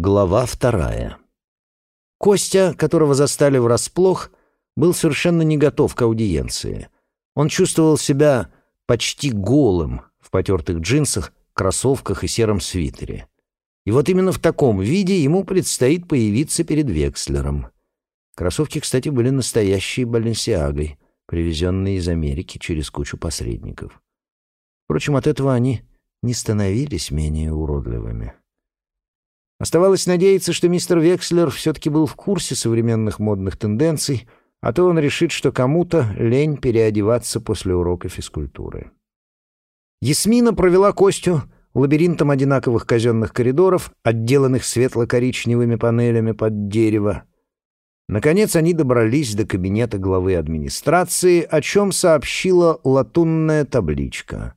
Глава вторая. Костя, которого застали врасплох, был совершенно не готов к аудиенции. Он чувствовал себя почти голым в потертых джинсах, кроссовках и сером свитере. И вот именно в таком виде ему предстоит появиться перед Векслером. Кроссовки, кстати, были настоящей баленсиагой, привезенные из Америки через кучу посредников. Впрочем, от этого они не становились менее уродливыми. Оставалось надеяться, что мистер Векслер все-таки был в курсе современных модных тенденций, а то он решит, что кому-то лень переодеваться после урока физкультуры. Ясмина провела Костю лабиринтом одинаковых казенных коридоров, отделанных светло-коричневыми панелями под дерево. Наконец они добрались до кабинета главы администрации, о чем сообщила латунная табличка.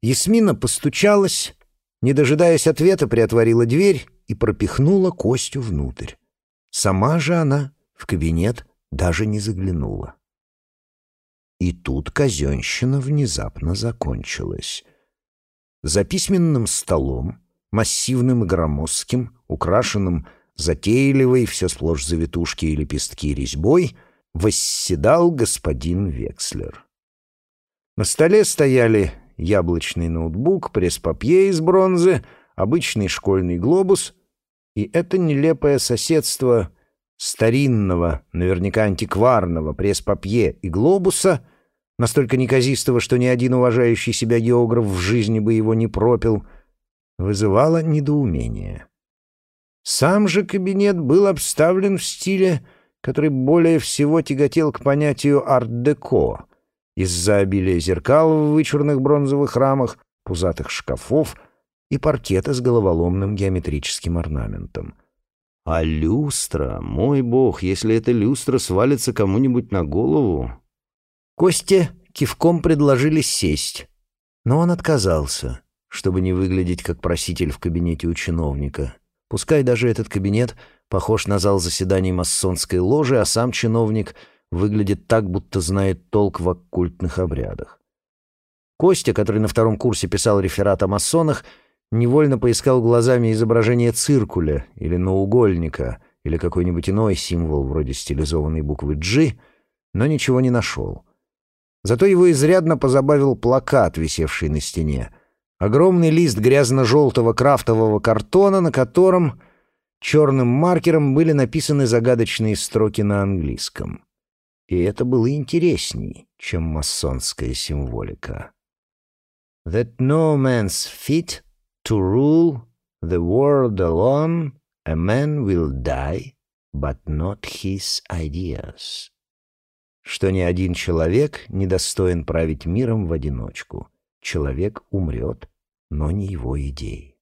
Ясмина постучалась, не дожидаясь ответа, приотворила дверь и пропихнула Костю внутрь. Сама же она в кабинет даже не заглянула. И тут казенщина внезапно закончилась. За письменным столом, массивным и громоздким, украшенным затейливой, все сплошь завитушки и лепестки резьбой, восседал господин Векслер. На столе стояли яблочный ноутбук, пресс-папье из бронзы, обычный школьный глобус и это нелепое соседство старинного, наверняка антикварного пресс-папье и глобуса, настолько неказистого, что ни один уважающий себя географ в жизни бы его не пропил, вызывало недоумение. Сам же кабинет был обставлен в стиле, который более всего тяготел к понятию арт-деко, из-за обилия зеркал в вычурных бронзовых рамах, пузатых шкафов и паркета с головоломным геометрическим орнаментом. А люстра, мой бог, если эта люстра свалится кому-нибудь на голову... Косте кивком предложили сесть, но он отказался, чтобы не выглядеть как проситель в кабинете у чиновника. Пускай даже этот кабинет похож на зал заседаний масонской ложи, а сам чиновник — выглядит так, будто знает толк в оккультных обрядах. Костя, который на втором курсе писал реферат о масонах, невольно поискал глазами изображение циркуля или наугольника или какой-нибудь иной символ вроде стилизованной буквы «G», но ничего не нашел. Зато его изрядно позабавил плакат, висевший на стене. Огромный лист грязно-желтого крафтового картона, на котором черным маркером были написаны загадочные строки на английском. И это было интересней, чем масонская символика. That no man's fit to rule the world alone, a man will die, but not his ideas. Что ни один человек не достоин править миром в одиночку. Человек умрет, но не его идеи.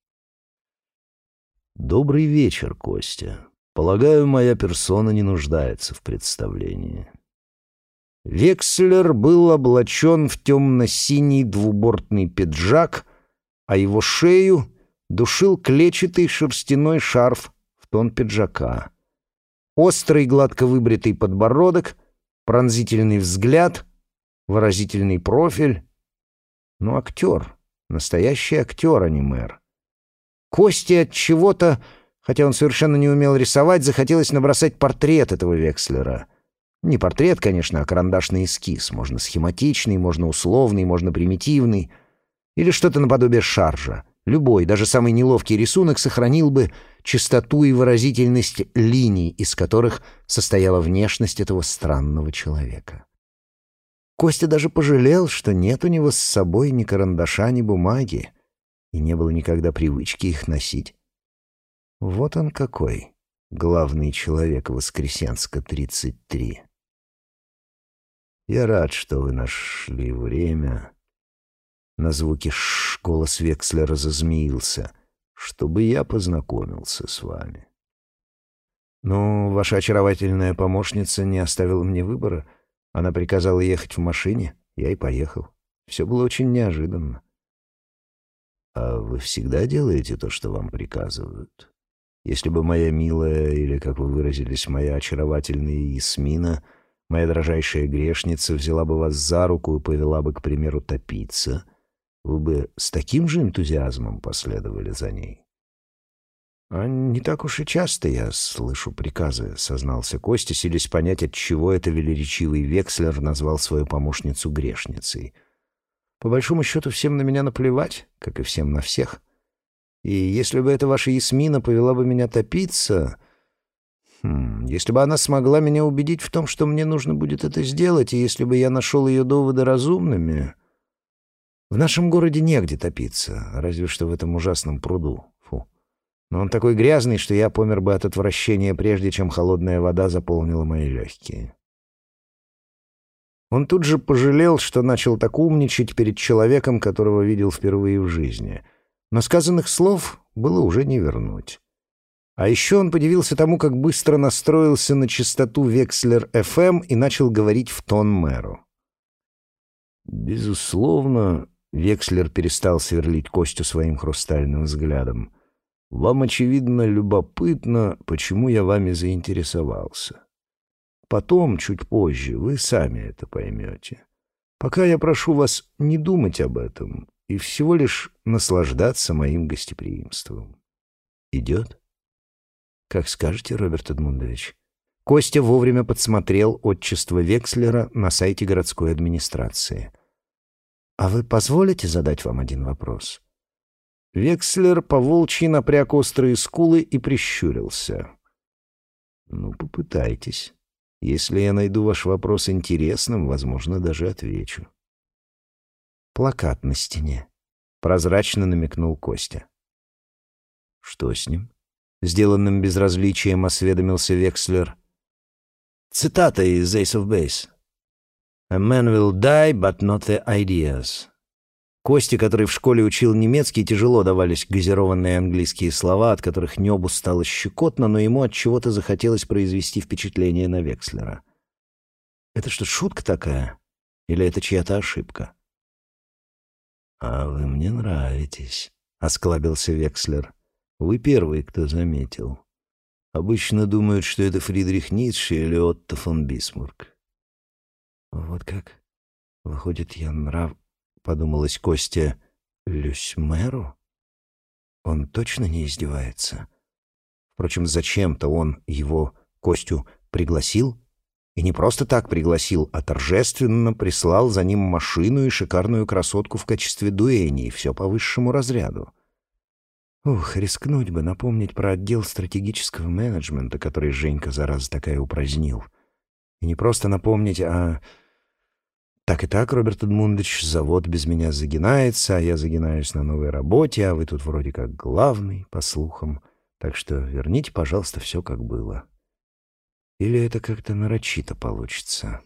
Добрый вечер, Костя. Полагаю, моя персона не нуждается в представлении. Векслер был облачен в темно-синий двубортный пиджак, а его шею душил клетчатый шерстяной шарф в тон пиджака. Острый гладко выбритый подбородок, пронзительный взгляд, выразительный профиль. Ну, актер, настоящий актер, а не мэр. Кости от чего-то, хотя он совершенно не умел рисовать, захотелось набросать портрет этого Векслера — не портрет, конечно, а карандашный эскиз. Можно схематичный, можно условный, можно примитивный. Или что-то наподобие шаржа. Любой, даже самый неловкий рисунок сохранил бы чистоту и выразительность линий, из которых состояла внешность этого странного человека. Костя даже пожалел, что нет у него с собой ни карандаша, ни бумаги, и не было никогда привычки их носить. Вот он какой, главный человек Воскресенска-33. Я рад, что вы нашли время. На звуки «ш» голос Векслера зазмеился, чтобы я познакомился с вами. Но ваша очаровательная помощница не оставила мне выбора. Она приказала ехать в машине, я и поехал. Все было очень неожиданно. А вы всегда делаете то, что вам приказывают? Если бы моя милая, или, как вы выразились, моя очаровательная Ясмина — моя дрожайшая грешница взяла бы вас за руку и повела бы, к примеру, топиться, вы бы с таким же энтузиазмом последовали за ней. «А не так уж и часто я слышу приказы», — сознался Костя, силясь понять, от чего это велеречивый Векслер назвал свою помощницу грешницей. «По большому счету, всем на меня наплевать, как и всем на всех. И если бы эта ваша Ясмина повела бы меня топиться...» Хм, если бы она смогла меня убедить в том, что мне нужно будет это сделать, и если бы я нашел ее доводы разумными... В нашем городе негде топиться, разве что в этом ужасном пруду. Фу. Но он такой грязный, что я помер бы от отвращения, прежде чем холодная вода заполнила мои легкие. Он тут же пожалел, что начал так умничать перед человеком, которого видел впервые в жизни. Но сказанных слов было уже не вернуть. А еще он подивился тому, как быстро настроился на частоту Векслер FM и начал говорить в тон мэру. «Безусловно, Векслер перестал сверлить Костю своим хрустальным взглядом. «Вам, очевидно, любопытно, почему я вами заинтересовался. Потом, чуть позже, вы сами это поймете. Пока я прошу вас не думать об этом и всего лишь наслаждаться моим гостеприимством. Идет?» «Как скажете, Роберт Эдмундович». Костя вовремя подсмотрел отчество Векслера на сайте городской администрации. «А вы позволите задать вам один вопрос?» Векслер по волчьи напряг острые скулы и прищурился. «Ну, попытайтесь. Если я найду ваш вопрос интересным, возможно, даже отвечу». «Плакат на стене», — прозрачно намекнул Костя. «Что с ним?» Сделанным безразличием осведомился Векслер. Цитата из Ace of Base. «A man will die, but not the ideas». Кости, который в школе учил немецкий, тяжело давались газированные английские слова, от которых небу стало щекотно, но ему от чего-то захотелось произвести впечатление на Векслера. «Это что, шутка такая? Или это чья-то ошибка?» «А вы мне нравитесь», — осклабился Векслер. Вы первый, кто заметил. Обычно думают, что это Фридрих Ницше или Отто фон Бисмарк. Вот как? Выходит, я нрав... Подумалась Костя. Люсьмеру? Он точно не издевается? Впрочем, зачем-то он его, Костю, пригласил? И не просто так пригласил, а торжественно прислал за ним машину и шикарную красотку в качестве дуэни, и все по высшему разряду. Ух, рискнуть бы напомнить про отдел стратегического менеджмента, который Женька зараза такая упразднил. И не просто напомнить, а... Так и так, Роберт Эдмундович, завод без меня загинается, а я загинаюсь на новой работе, а вы тут вроде как главный, по слухам. Так что верните, пожалуйста, все как было. Или это как-то нарочито получится.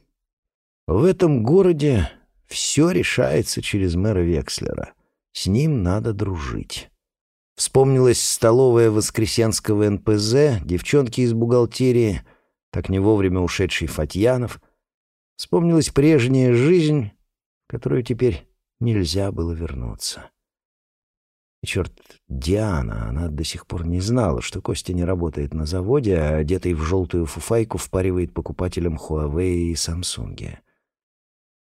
В этом городе все решается через мэра Векслера. С ним надо дружить. Вспомнилась столовая Воскресенского НПЗ, девчонки из бухгалтерии, так не вовремя ушедший Фатьянов. Вспомнилась прежняя жизнь, которую теперь нельзя было вернуться. И черт, Диана, она до сих пор не знала, что Костя не работает на заводе, а одетый в желтую фуфайку впаривает покупателям Huawei и Samsung.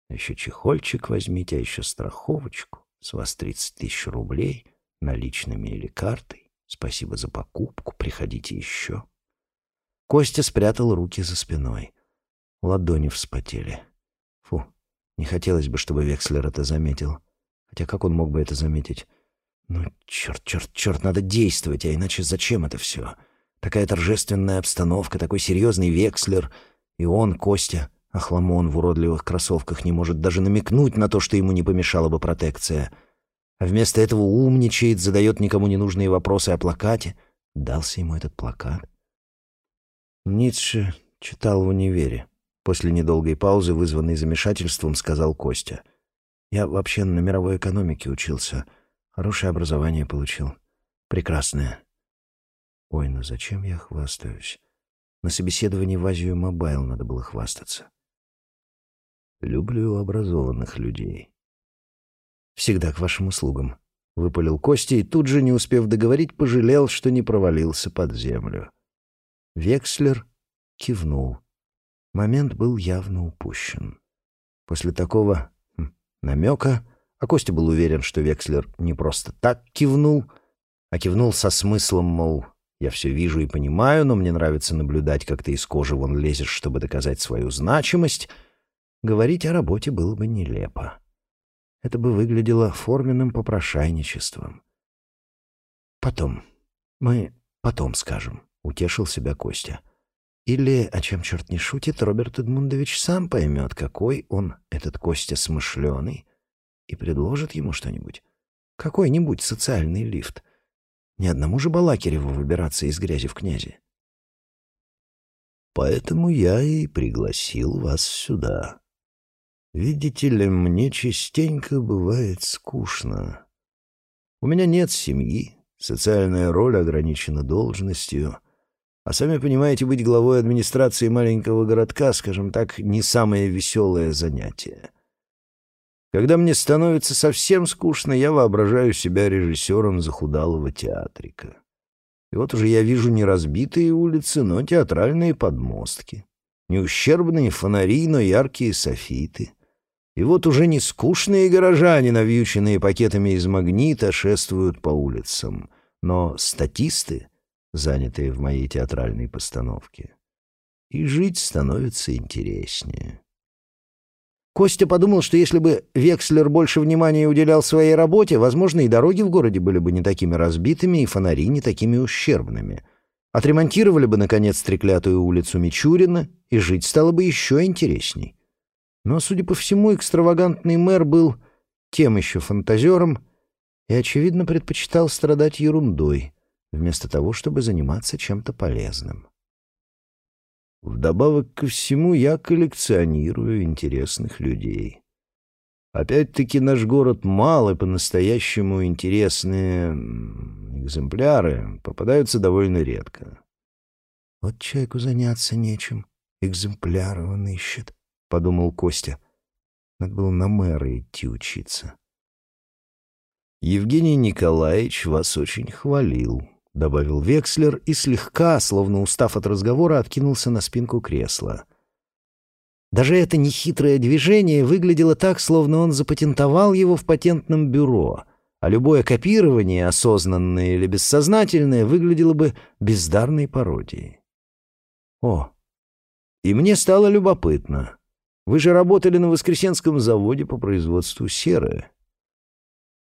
А еще чехольчик возьмите, а еще страховочку. С вас 30 тысяч рублей — наличными или картой. Спасибо за покупку, приходите еще. Костя спрятал руки за спиной. Ладони вспотели. Фу, не хотелось бы, чтобы Векслер это заметил. Хотя как он мог бы это заметить? Ну, черт, черт, черт, надо действовать, а иначе зачем это все? Такая торжественная обстановка, такой серьезный Векслер. И он, Костя, Ахламон в уродливых кроссовках, не может даже намекнуть на то, что ему не помешала бы протекция — а вместо этого умничает, задает никому ненужные вопросы о плакате. Дался ему этот плакат. Ницше читал в универе. После недолгой паузы, вызванной замешательством, сказал Костя. «Я вообще на мировой экономике учился. Хорошее образование получил. Прекрасное». «Ой, ну зачем я хвастаюсь? На собеседовании в Азию Мобайл надо было хвастаться». «Люблю образованных людей», «Всегда к вашим услугам», — выпалил Костя и тут же, не успев договорить, пожалел, что не провалился под землю. Векслер кивнул. Момент был явно упущен. После такого хм, намека, а Костя был уверен, что Векслер не просто так кивнул, а кивнул со смыслом, мол, Я все вижу и понимаю, но мне нравится наблюдать, как ты из кожи вон лезешь, чтобы доказать свою значимость. Говорить о работе было бы нелепо. Это бы выглядело форменным попрошайничеством. Потом. Мы потом скажем, — утешил себя Костя. Или, о чем черт не шутит, Роберт Эдмундович сам поймет, какой он, этот Костя смышленый, и предложит ему что-нибудь. Какой-нибудь социальный лифт. Ни одному же Балакиреву выбираться из грязи в князи. Поэтому я и пригласил вас сюда. Видите ли, мне частенько бывает скучно. У меня нет семьи, социальная роль ограничена должностью, а сами понимаете, быть главой администрации маленького городка, скажем так, не самое веселое занятие. Когда мне становится совсем скучно, я воображаю себя режиссером захудалого театрика. И вот уже я вижу не разбитые улицы, но театральные подмостки, не ущербные фонари, но яркие софиты — и вот уже не скучные горожане, навьюченные пакетами из магнита, шествуют по улицам, но статисты, занятые в моей театральной постановке. И жить становится интереснее. Костя подумал, что если бы Векслер больше внимания уделял своей работе, возможно, и дороги в городе были бы не такими разбитыми, и фонари не такими ущербными. Отремонтировали бы, наконец, треклятую улицу Мичурина, и жить стало бы еще интересней. Но, судя по всему, экстравагантный мэр был тем еще фантазером и, очевидно, предпочитал страдать ерундой, вместо того, чтобы заниматься чем-то полезным. Вдобавок ко всему, я коллекционирую интересных людей. Опять-таки, наш город мал, и по-настоящему интересные экземпляры попадаются довольно редко. Вот человеку заняться нечем, экземпляры он ищет подумал Костя. Надо было на мэра идти учиться. «Евгений Николаевич вас очень хвалил», — добавил Векслер и слегка, словно устав от разговора, откинулся на спинку кресла. Даже это нехитрое движение выглядело так, словно он запатентовал его в патентном бюро, а любое копирование, осознанное или бессознательное, выглядело бы бездарной пародией. О, и мне стало любопытно. Вы же работали на Воскресенском заводе по производству серы».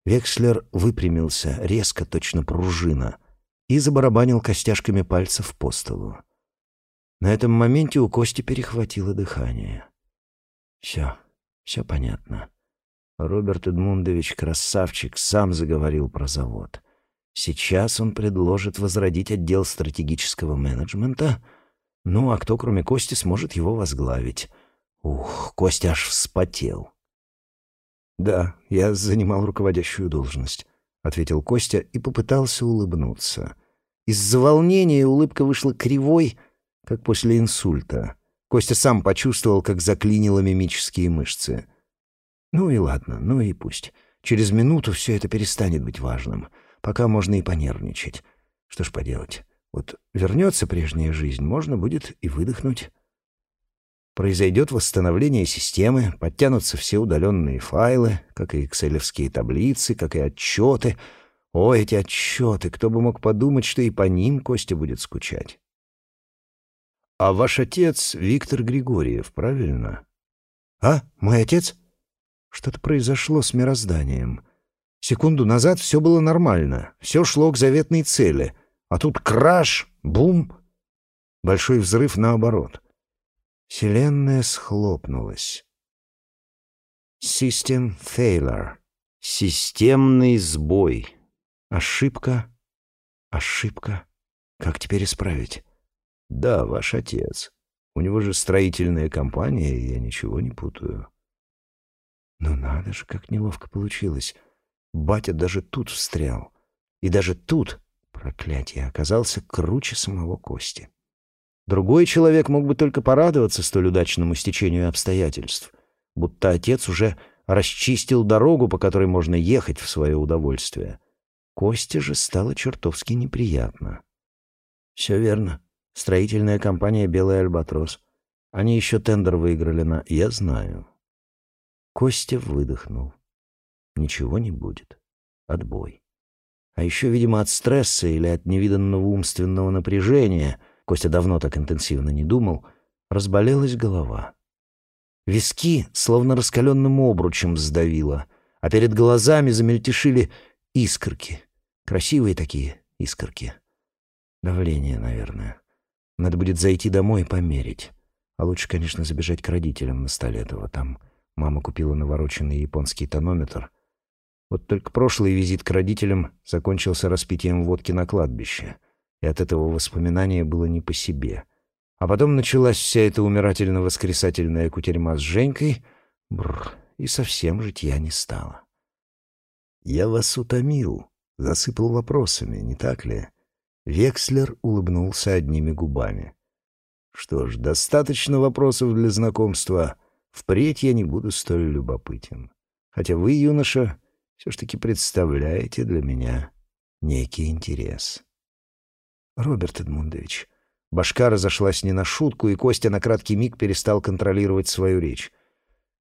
Векслер выпрямился, резко, точно пружина, и забарабанил костяшками пальцев по столу. На этом моменте у Кости перехватило дыхание. «Все, все понятно. Роберт Эдмундович, красавчик, сам заговорил про завод. Сейчас он предложит возродить отдел стратегического менеджмента. Ну, а кто, кроме Кости, сможет его возглавить?» Ух, Костя аж вспотел. «Да, я занимал руководящую должность», — ответил Костя и попытался улыбнуться. Из-за волнения улыбка вышла кривой, как после инсульта. Костя сам почувствовал, как заклинило мимические мышцы. «Ну и ладно, ну и пусть. Через минуту все это перестанет быть важным. Пока можно и понервничать. Что ж поделать. Вот вернется прежняя жизнь, можно будет и выдохнуть». Произойдет восстановление системы, подтянутся все удаленные файлы, как и экселевские таблицы, как и отчеты. О, эти отчеты! Кто бы мог подумать, что и по ним Костя будет скучать. А ваш отец Виктор Григорьев, правильно? А, мой отец? Что-то произошло с мирозданием. Секунду назад все было нормально, все шло к заветной цели. А тут краш, бум, большой взрыв наоборот — Вселенная схлопнулась. System failure. Системный сбой. Ошибка. Ошибка. Как теперь исправить? Да, ваш отец. У него же строительная компания, и я ничего не путаю. Но надо же, как неловко получилось. Батя даже тут встрял. И даже тут, проклятие, оказался круче самого Кости. Другой человек мог бы только порадоваться столь удачному стечению обстоятельств, будто отец уже расчистил дорогу, по которой можно ехать в свое удовольствие. Косте же стало чертовски неприятно. Все верно. Строительная компания «Белый Альбатрос». Они еще тендер выиграли на «Я знаю». Костя выдохнул. Ничего не будет. Отбой. А еще, видимо, от стресса или от невиданного умственного напряжения, Костя давно так интенсивно не думал, разболелась голова. Виски словно раскаленным обручем сдавило, а перед глазами замельтешили искорки. Красивые такие искорки. Давление, наверное. Надо будет зайти домой и померить. А лучше, конечно, забежать к родителям на Столетово. Там мама купила навороченный японский тонометр. Вот только прошлый визит к родителям закончился распитием водки на кладбище, и от этого воспоминания было не по себе. А потом началась вся эта умирательно-воскресательная кутерьма с Женькой, бррр, и совсем житья не стало. «Я вас утомил», — засыпал вопросами, не так ли? Векслер улыбнулся одними губами. «Что ж, достаточно вопросов для знакомства. Впредь я не буду столь любопытен. Хотя вы, юноша, все ж таки представляете для меня некий интерес». «Роберт Эдмундович», Башка разошлась не на шутку, и Костя на краткий миг перестал контролировать свою речь.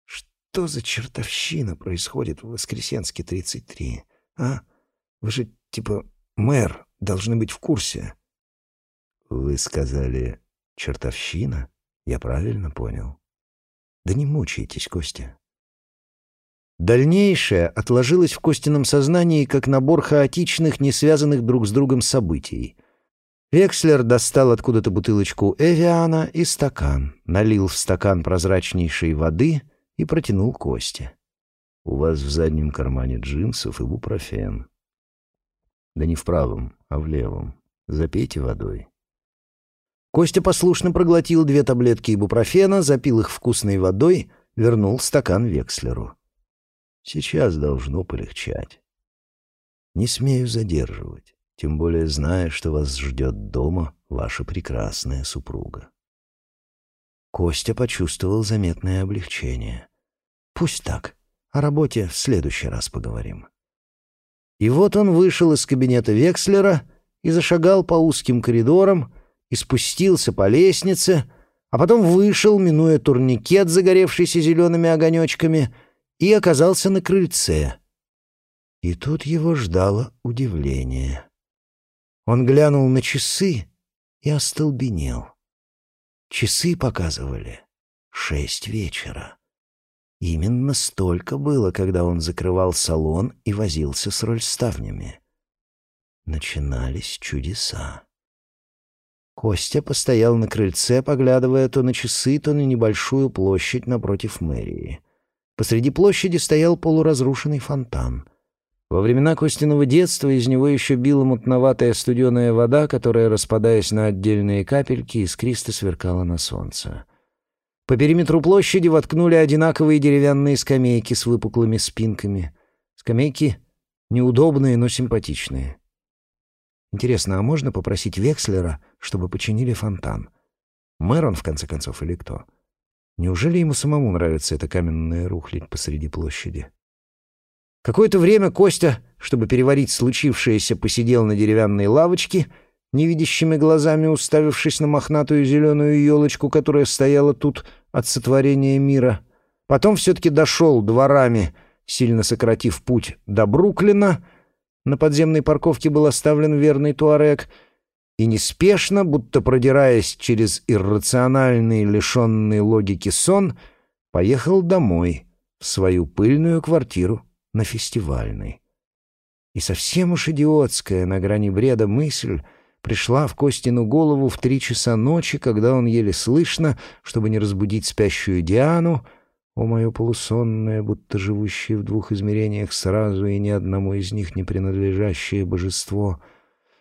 «Что за чертовщина происходит в Воскресенске 33, а? Вы же, типа, мэр, должны быть в курсе». «Вы сказали «чертовщина»? Я правильно понял?» «Да не мучайтесь, Костя». Дальнейшее отложилось в Костином сознании как набор хаотичных, не связанных друг с другом событий — Векслер достал откуда-то бутылочку Эвиана и стакан, налил в стакан прозрачнейшей воды и протянул Косте. «У вас в заднем кармане джинсов и бупрофен». «Да не в правом, а в левом. Запейте водой». Костя послушно проглотил две таблетки ибупрофена, запил их вкусной водой, вернул стакан Векслеру. «Сейчас должно полегчать. Не смею задерживать тем более зная, что вас ждет дома ваша прекрасная супруга. Костя почувствовал заметное облегчение. Пусть так. О работе в следующий раз поговорим. И вот он вышел из кабинета Векслера и зашагал по узким коридорам, и спустился по лестнице, а потом вышел, минуя турникет, загоревшийся зелеными огонечками, и оказался на крыльце. И тут его ждало удивление. Он глянул на часы и остолбенел. Часы показывали шесть вечера. Именно столько было, когда он закрывал салон и возился с рольставнями. Начинались чудеса. Костя постоял на крыльце, поглядывая то на часы, то на небольшую площадь напротив мэрии. Посреди площади стоял полуразрушенный фонтан — во времена Костиного детства из него еще била мутноватая студеная вода, которая, распадаясь на отдельные капельки, искристо сверкала на солнце. По периметру площади воткнули одинаковые деревянные скамейки с выпуклыми спинками. Скамейки неудобные, но симпатичные. Интересно, а можно попросить Векслера, чтобы починили фонтан? Мэр он, в конце концов, или кто? Неужели ему самому нравится эта каменная рухлядь посреди площади? Какое-то время Костя, чтобы переварить случившееся, посидел на деревянной лавочке, невидящими глазами уставившись на мохнатую зеленую елочку, которая стояла тут от сотворения мира. Потом все-таки дошел дворами, сильно сократив путь до Бруклина. На подземной парковке был оставлен верный туарек — и неспешно, будто продираясь через иррациональный, лишенный логики сон, поехал домой, в свою пыльную квартиру на фестивальной. И совсем уж идиотская на грани бреда мысль пришла в Костину голову в три часа ночи, когда он еле слышно, чтобы не разбудить спящую Диану, о мое полусонное, будто живущее в двух измерениях сразу и ни одному из них не принадлежащее божество,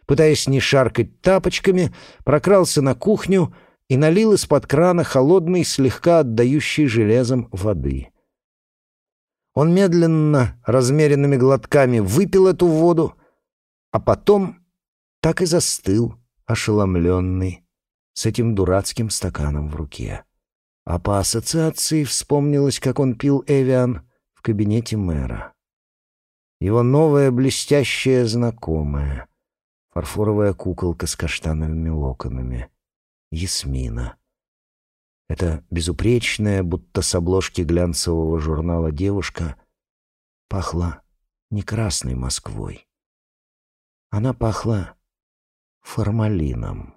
пытаясь не шаркать тапочками, прокрался на кухню и налил из-под крана холодной, слегка отдающей железом воды. Он медленно, размеренными глотками выпил эту воду, а потом так и застыл, ошеломленный, с этим дурацким стаканом в руке. А по ассоциации вспомнилось, как он пил Эвиан в кабинете мэра. Его новая блестящая знакомая, фарфоровая куколка с каштановыми локонами, Ясмина — эта безупречная, будто с обложки глянцевого журнала девушка, пахла не красной Москвой, Она пахла формалином.